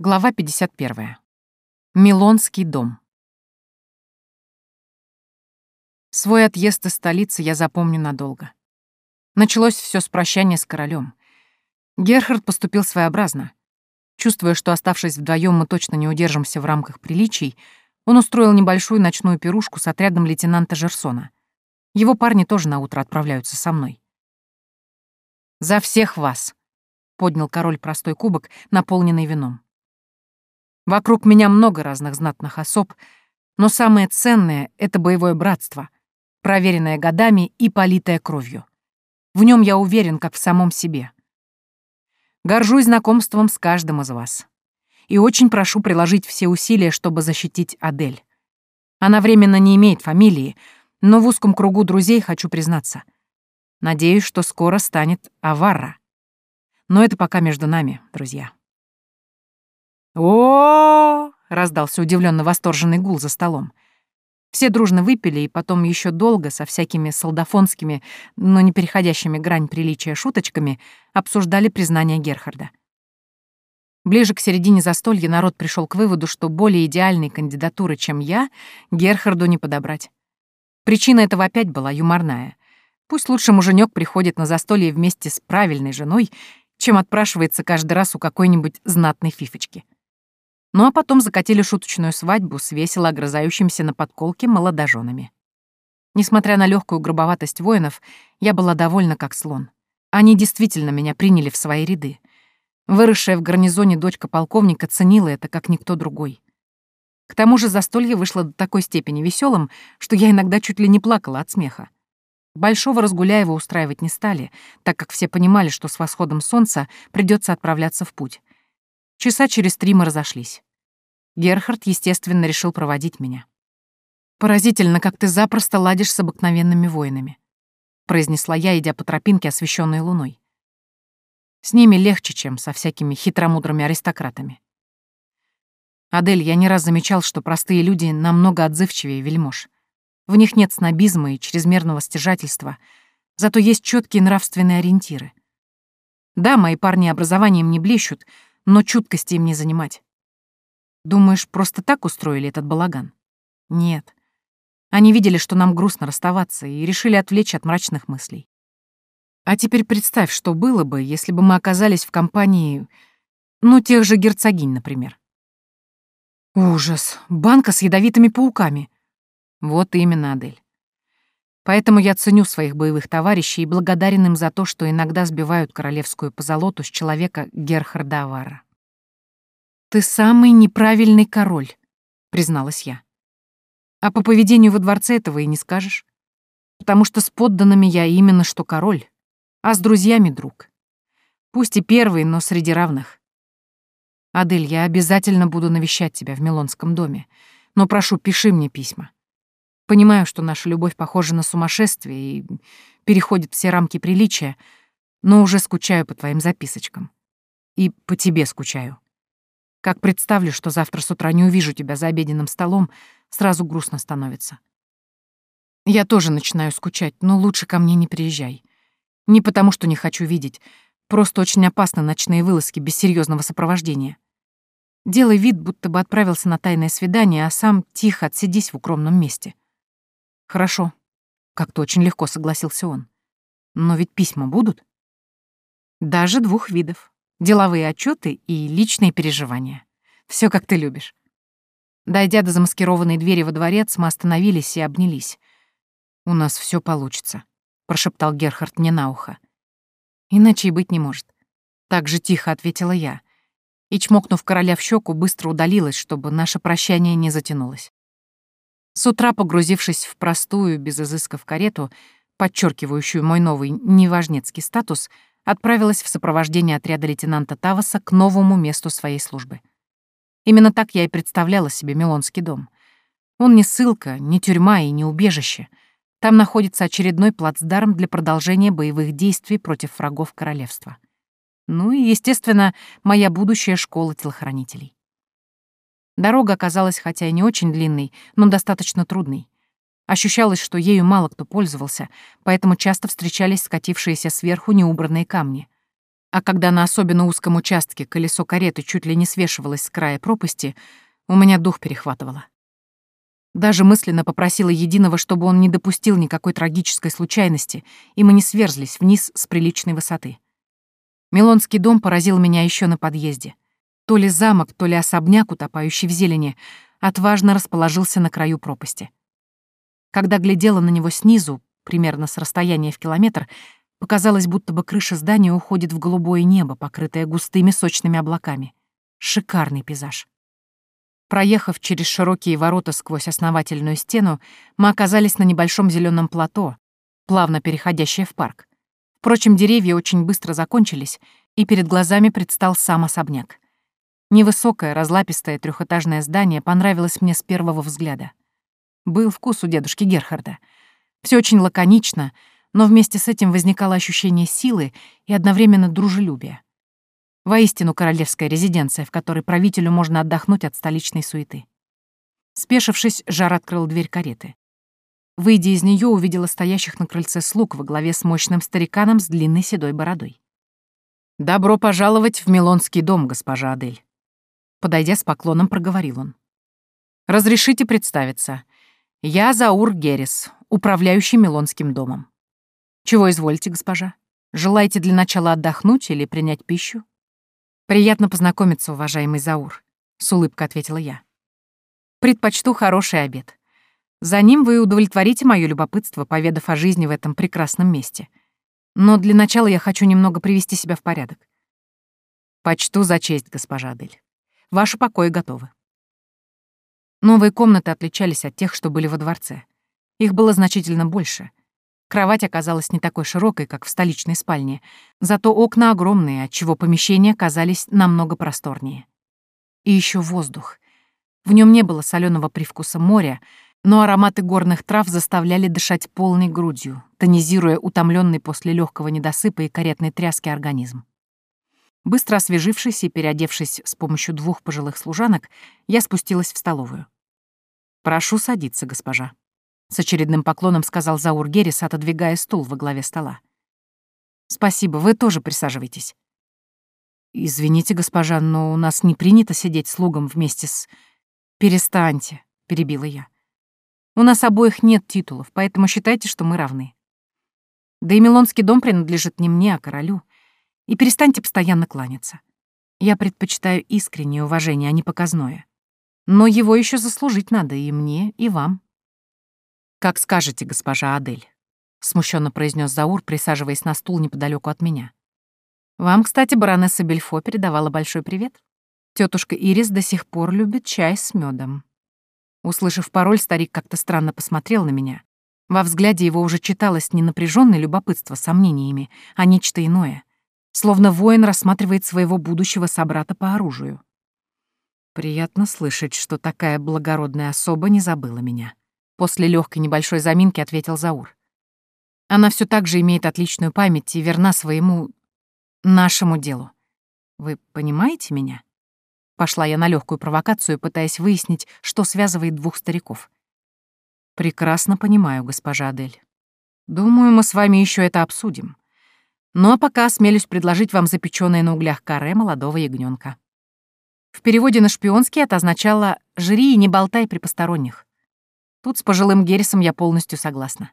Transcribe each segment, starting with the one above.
Глава 51. Милонский дом. Свой отъезд из столицы я запомню надолго. Началось все с прощания с королем. Герхард поступил своеобразно. Чувствуя, что, оставшись вдвоем, мы точно не удержимся в рамках приличий, он устроил небольшую ночную пирушку с отрядом лейтенанта Жерсона. Его парни тоже на утро отправляются со мной. «За всех вас!» — поднял король простой кубок, наполненный вином. Вокруг меня много разных знатных особ, но самое ценное — это боевое братство, проверенное годами и политое кровью. В нем я уверен, как в самом себе. Горжусь знакомством с каждым из вас. И очень прошу приложить все усилия, чтобы защитить Адель. Она временно не имеет фамилии, но в узком кругу друзей хочу признаться. Надеюсь, что скоро станет Аварра. Но это пока между нами, друзья о раздался удивленно восторженный гул за столом. Все дружно выпили и потом еще долго со всякими солдафонскими, но не переходящими грань приличия шуточками обсуждали признание Герхарда. Ближе к середине застолья народ пришел к выводу, что более идеальной кандидатуры, чем я, Герхарду не подобрать. Причина этого опять была юморная. Пусть лучше муженек приходит на застолье вместе с правильной женой, чем отпрашивается каждый раз у какой-нибудь знатной фифочки. Ну а потом закатили шуточную свадьбу с весело огрызающимся на подколке молодоженами. Несмотря на легкую грубоватость воинов, я была довольна как слон. Они действительно меня приняли в свои ряды. Выросшая в гарнизоне дочка полковника ценила это, как никто другой. К тому же застолье вышло до такой степени веселым, что я иногда чуть ли не плакала от смеха. Большого разгуляева устраивать не стали, так как все понимали, что с восходом солнца придется отправляться в путь. Часа через три мы разошлись. Герхард, естественно, решил проводить меня. «Поразительно, как ты запросто ладишь с обыкновенными воинами», произнесла я, идя по тропинке, освещенной луной. «С ними легче, чем со всякими хитромудрыми аристократами». «Адель, я не раз замечал, что простые люди намного отзывчивее вельмож. В них нет снобизма и чрезмерного стяжательства, зато есть четкие нравственные ориентиры. Да, мои парни образованием не блещут, но чуткости им не занимать. Думаешь, просто так устроили этот балаган? Нет. Они видели, что нам грустно расставаться, и решили отвлечь от мрачных мыслей. А теперь представь, что было бы, если бы мы оказались в компании, ну, тех же герцогинь, например. Ужас, банка с ядовитыми пауками. Вот именно, Адель. Поэтому я ценю своих боевых товарищей и благодарен им за то, что иногда сбивают королевскую позолоту с человека Герхарда Авара. «Ты самый неправильный король», — призналась я. «А по поведению во дворце этого и не скажешь. Потому что с подданными я именно что король, а с друзьями друг. Пусть и первый, но среди равных. Адель, я обязательно буду навещать тебя в Милонском доме, но прошу, пиши мне письма. Понимаю, что наша любовь похожа на сумасшествие и переходит все рамки приличия, но уже скучаю по твоим записочкам. И по тебе скучаю. Как представлю, что завтра с утра не увижу тебя за обеденным столом, сразу грустно становится. Я тоже начинаю скучать, но лучше ко мне не приезжай. Не потому, что не хочу видеть, просто очень опасны ночные вылазки без серьезного сопровождения. Делай вид, будто бы отправился на тайное свидание, а сам тихо отсидись в укромном месте. Хорошо. Как-то очень легко согласился он. Но ведь письма будут? Даже двух видов. Деловые отчеты и личные переживания. Все как ты любишь. Дойдя до замаскированной двери во дворец, мы остановились и обнялись. «У нас все получится», — прошептал Герхард мне на ухо. «Иначе и быть не может». Так же тихо ответила я. И, чмокнув короля в щеку, быстро удалилась, чтобы наше прощание не затянулось. С утра, погрузившись в простую, без изысков карету, подчеркивающую мой новый неважнецкий статус, отправилась в сопровождении отряда лейтенанта Таваса к новому месту своей службы. Именно так я и представляла себе Милонский дом. Он не ссылка, не тюрьма и не убежище. Там находится очередной плацдарм для продолжения боевых действий против врагов королевства. Ну и, естественно, моя будущая школа телохранителей. Дорога оказалась хотя и не очень длинной, но достаточно трудной. Ощущалось, что ею мало кто пользовался, поэтому часто встречались скатившиеся сверху неубранные камни. А когда на особенно узком участке колесо кареты чуть ли не свешивалось с края пропасти, у меня дух перехватывало. Даже мысленно попросила Единого, чтобы он не допустил никакой трагической случайности, и мы не сверзлись вниз с приличной высоты. Милонский дом поразил меня еще на подъезде. То ли замок, то ли особняк, утопающий в зелени, отважно расположился на краю пропасти. Когда глядела на него снизу, примерно с расстояния в километр, показалось, будто бы крыша здания уходит в голубое небо, покрытое густыми сочными облаками. Шикарный пейзаж. Проехав через широкие ворота сквозь основательную стену, мы оказались на небольшом зеленом плато, плавно переходящее в парк. Впрочем, деревья очень быстро закончились, и перед глазами предстал сам особняк. Невысокое, разлапистое трехэтажное здание понравилось мне с первого взгляда. Был вкус у дедушки Герхарда. Все очень лаконично, но вместе с этим возникало ощущение силы и одновременно дружелюбия. Воистину королевская резиденция, в которой правителю можно отдохнуть от столичной суеты. Спешившись, Жар открыл дверь кареты. Выйдя из нее, увидела стоящих на крыльце слуг во главе с мощным стариканом с длинной седой бородой. «Добро пожаловать в Милонский дом, госпожа Адель», Подойдя с поклоном, проговорил он. «Разрешите представиться. Я Заур Герес, управляющий Милонским домом. Чего изволите, госпожа? Желаете для начала отдохнуть или принять пищу?» «Приятно познакомиться, уважаемый Заур», — с улыбкой ответила я. «Предпочту хороший обед. За ним вы удовлетворите мое любопытство, поведав о жизни в этом прекрасном месте. Но для начала я хочу немного привести себя в порядок. Почту за честь, госпожа Адель. Ваши покои готовы. Новые комнаты отличались от тех, что были во дворце. Их было значительно больше. Кровать оказалась не такой широкой, как в столичной спальне, зато окна огромные, отчего помещения казались намного просторнее. И еще воздух. В нем не было соленого привкуса моря, но ароматы горных трав заставляли дышать полной грудью, тонизируя утомленный после легкого недосыпа и каретной тряски организм. Быстро освежившись и переодевшись с помощью двух пожилых служанок, я спустилась в столовую. «Прошу садиться, госпожа», — с очередным поклоном сказал Заур Геррис, отодвигая стул во главе стола. «Спасибо, вы тоже присаживайтесь». «Извините, госпожа, но у нас не принято сидеть слугам вместе с...» «Перестаньте», — перебила я. «У нас обоих нет титулов, поэтому считайте, что мы равны. Да и Милонский дом принадлежит не мне, а королю. И перестаньте постоянно кланяться. Я предпочитаю искреннее уважение, а не показное. Но его еще заслужить надо и мне, и вам. Как скажете, госпожа Адель, смущенно произнес Заур, присаживаясь на стул неподалеку от меня. Вам, кстати, баронесса Бельфо передавала большой привет. Тетушка Ирис до сих пор любит чай с медом. Услышав пароль, старик как-то странно посмотрел на меня. Во взгляде его уже читалось не напряженное любопытство с сомнениями, а нечто иное словно воин рассматривает своего будущего собрата по оружию. Приятно слышать, что такая благородная особа не забыла меня. После легкой небольшой заминки ответил Заур. Она все так же имеет отличную память и верна своему... нашему делу. Вы понимаете меня? Пошла я на легкую провокацию, пытаясь выяснить, что связывает двух стариков. Прекрасно понимаю, госпожа Адель. Думаю, мы с вами еще это обсудим. Ну а пока осмелюсь предложить вам запеченное на углях каре молодого ягненка. В переводе на шпионский это означало «жри и не болтай при посторонних». Тут с пожилым Геррисом я полностью согласна.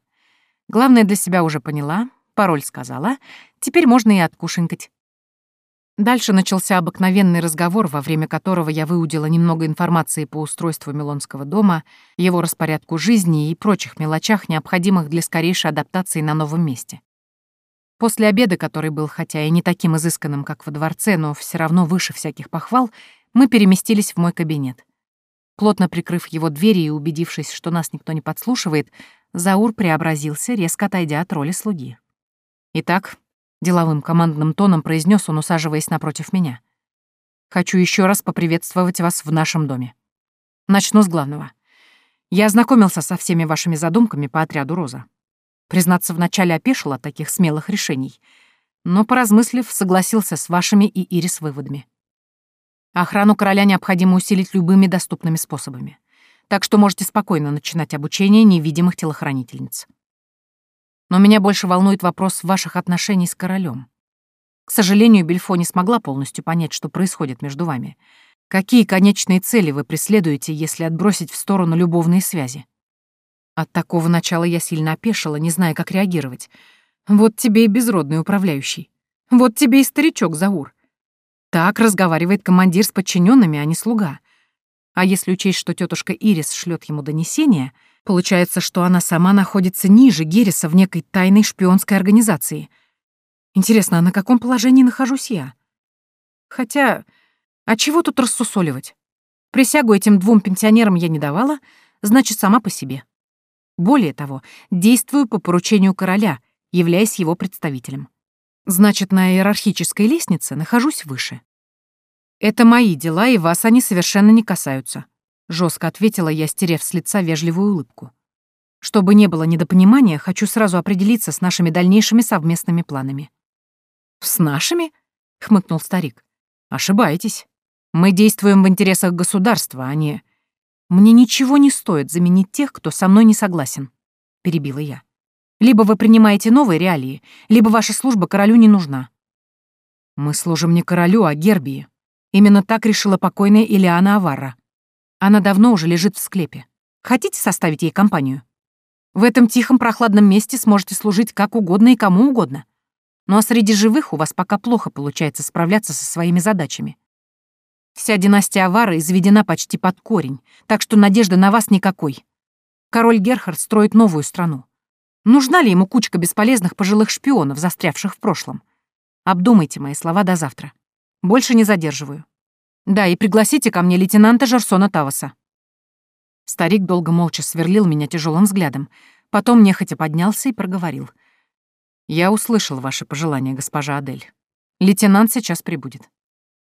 Главное для себя уже поняла, пароль сказала, теперь можно и откушенькать. Дальше начался обыкновенный разговор, во время которого я выудила немного информации по устройству Милонского дома, его распорядку жизни и прочих мелочах, необходимых для скорейшей адаптации на новом месте. После обеда, который был хотя и не таким изысканным, как во дворце, но все равно выше всяких похвал, мы переместились в мой кабинет. Плотно прикрыв его двери и убедившись, что нас никто не подслушивает, Заур преобразился, резко отойдя от роли слуги. «Итак», — деловым командным тоном произнес он, усаживаясь напротив меня, «хочу еще раз поприветствовать вас в нашем доме. Начну с главного. Я ознакомился со всеми вашими задумками по отряду «Роза». Признаться, вначале опешил от таких смелых решений, но, поразмыслив, согласился с вашими и Ирис выводами. Охрану короля необходимо усилить любыми доступными способами, так что можете спокойно начинать обучение невидимых телохранительниц. Но меня больше волнует вопрос ваших отношений с королем. К сожалению, Бельфо не смогла полностью понять, что происходит между вами. Какие конечные цели вы преследуете, если отбросить в сторону любовные связи? От такого начала я сильно опешила, не зная, как реагировать. Вот тебе и безродный управляющий. Вот тебе и старичок Заур. Так разговаривает командир с подчиненными, а не слуга. А если учесть, что тетушка Ирис шлет ему донесение, получается, что она сама находится ниже Гериса в некой тайной шпионской организации. Интересно, а на каком положении нахожусь я? Хотя, а чего тут рассусоливать? Присягу этим двум пенсионерам я не давала, значит, сама по себе. Более того, действую по поручению короля, являясь его представителем. Значит, на иерархической лестнице нахожусь выше. Это мои дела, и вас они совершенно не касаются, жестко ответила я, стерев с лица вежливую улыбку. Чтобы не было недопонимания, хочу сразу определиться с нашими дальнейшими совместными планами. «С нашими?» — хмыкнул старик. «Ошибаетесь. Мы действуем в интересах государства, а не...» «Мне ничего не стоит заменить тех, кто со мной не согласен», — перебила я. Либо вы принимаете новые реалии, либо ваша служба королю не нужна. Мы служим не королю, а Гербии. Именно так решила покойная Илиана Аварра. Она давно уже лежит в склепе. Хотите составить ей компанию? В этом тихом прохладном месте сможете служить как угодно и кому угодно. Ну а среди живых у вас пока плохо получается справляться со своими задачами. Вся династия Авара изведена почти под корень, так что надежды на вас никакой. Король Герхард строит новую страну. Нужна ли ему кучка бесполезных пожилых шпионов, застрявших в прошлом? Обдумайте мои слова до завтра. Больше не задерживаю. Да, и пригласите ко мне лейтенанта Жерсона Таваса. Старик долго молча сверлил меня тяжелым взглядом, потом нехотя поднялся и проговорил. «Я услышал ваши пожелания, госпожа Адель. Лейтенант сейчас прибудет.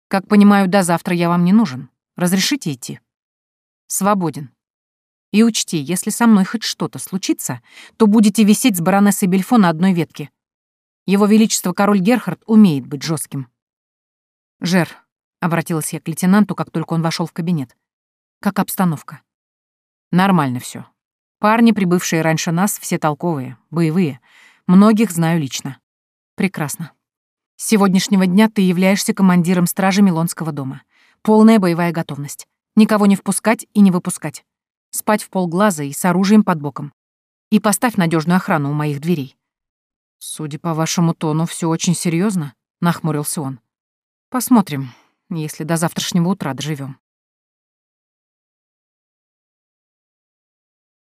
Как понимаю, до завтра я вам не нужен. Разрешите идти?» «Свободен», и учти, если со мной хоть что-то случится, то будете висеть с баронессой Бельфо на одной ветке. Его Величество король Герхард умеет быть жестким. «Жер», — обратилась я к лейтенанту, как только он вошел в кабинет. «Как обстановка?» «Нормально все. Парни, прибывшие раньше нас, все толковые, боевые. Многих знаю лично. Прекрасно. С сегодняшнего дня ты являешься командиром стражи Милонского дома. Полная боевая готовность. Никого не впускать и не выпускать спать в полглаза и с оружием под боком. И поставь надежную охрану у моих дверей. Судя по вашему тону, все очень серьезно, нахмурился он. Посмотрим, если до завтрашнего утра доживем.